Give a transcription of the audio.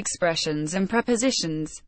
expressions and prepositions.